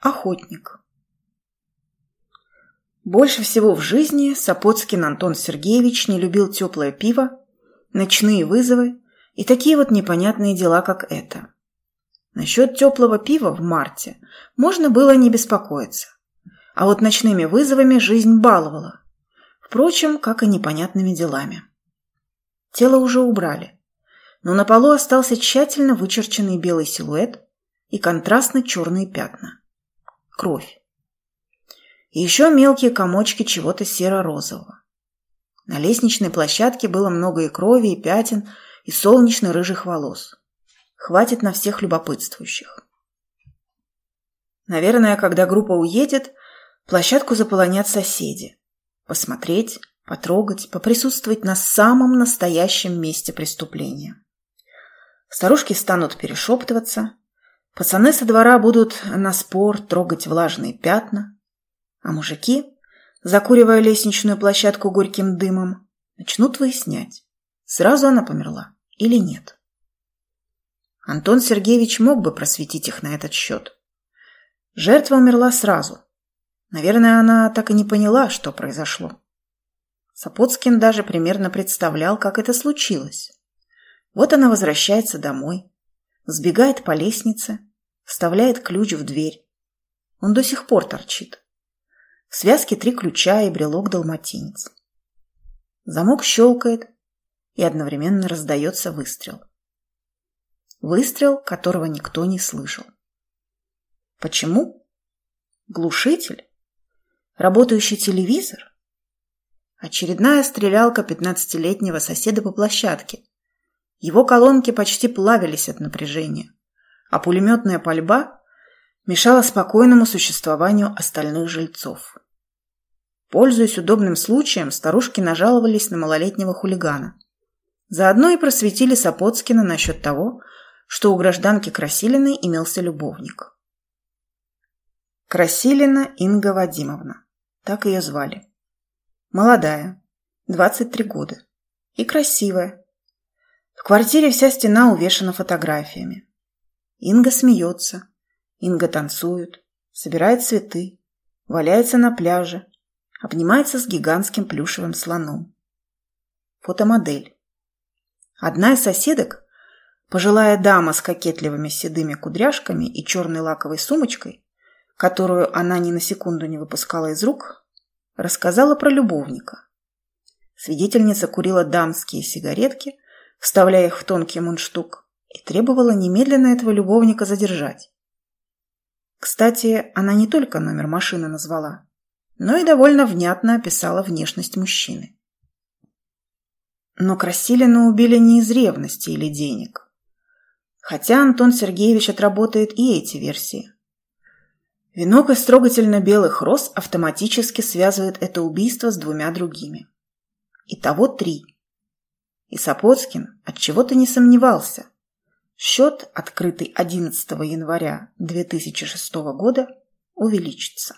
Охотник. Больше всего в жизни Сапоцкин Антон Сергеевич не любил теплое пиво, ночные вызовы и такие вот непонятные дела, как это. Насчет теплого пива в марте можно было не беспокоиться. А вот ночными вызовами жизнь баловала. Впрочем, как и непонятными делами. Тело уже убрали, но на полу остался тщательно вычерченный белый силуэт и контрастно черные пятна. Кровь. И еще мелкие комочки чего-то серо-розового. На лестничной площадке было много и крови, и пятен, и солнечно-рыжих волос. Хватит на всех любопытствующих. Наверное, когда группа уедет, площадку заполонят соседи. Посмотреть, потрогать, поприсутствовать на самом настоящем месте преступления. Старушки станут перешептываться, пацаны со двора будут на спор трогать влажные пятна, а мужики, закуривая лестничную площадку горьким дымом, начнут выяснять, сразу она померла или нет. Антон Сергеевич мог бы просветить их на этот счет. Жертва умерла сразу. Наверное, она так и не поняла, что произошло. Сапоцкин даже примерно представлял, как это случилось. Вот она возвращается домой, сбегает по лестнице, вставляет ключ в дверь. Он до сих пор торчит. В связке три ключа и брелок-далматинец. Замок щелкает, и одновременно раздается выстрел. Выстрел, которого никто не слышал. Почему? Глушитель? Работающий телевизор? Очередная стрелялка пятнадцатилетнего соседа по площадке, его колонки почти плавились от напряжения, а пулеметная пальба мешала спокойному существованию остальных жильцов. Пользуясь удобным случаем, старушки нажаловались на малолетнего хулигана. Заодно и просветили Сапоцкина насчет того, что у гражданки Красилиной имелся любовник. Красилина Инга Вадимовна. Так ее звали. Молодая, 23 года. И красивая, в квартире вся стена увешана фотографиями. Инга смеется, Инга танцует, собирает цветы, валяется на пляже, обнимается с гигантским плюшевым слоном. Фотомодель. Одна из соседок, пожилая дама с кокетливыми седыми кудряшками и черной лаковой сумочкой, которую она ни на секунду не выпускала из рук, рассказала про любовника. Свидетельница курила дамские сигаретки – вставляя их в тонкий мундштук, и требовала немедленно этого любовника задержать. Кстати, она не только номер машины назвала, но и довольно внятно описала внешность мужчины. Но Красилина убили не из ревности или денег. Хотя Антон Сергеевич отработает и эти версии. Венок из трогательно белых роз автоматически связывает это убийство с двумя другими. Итого три. И Сапоцкин отчего-то не сомневался. Счет, открытый 11 января 2006 года, увеличится.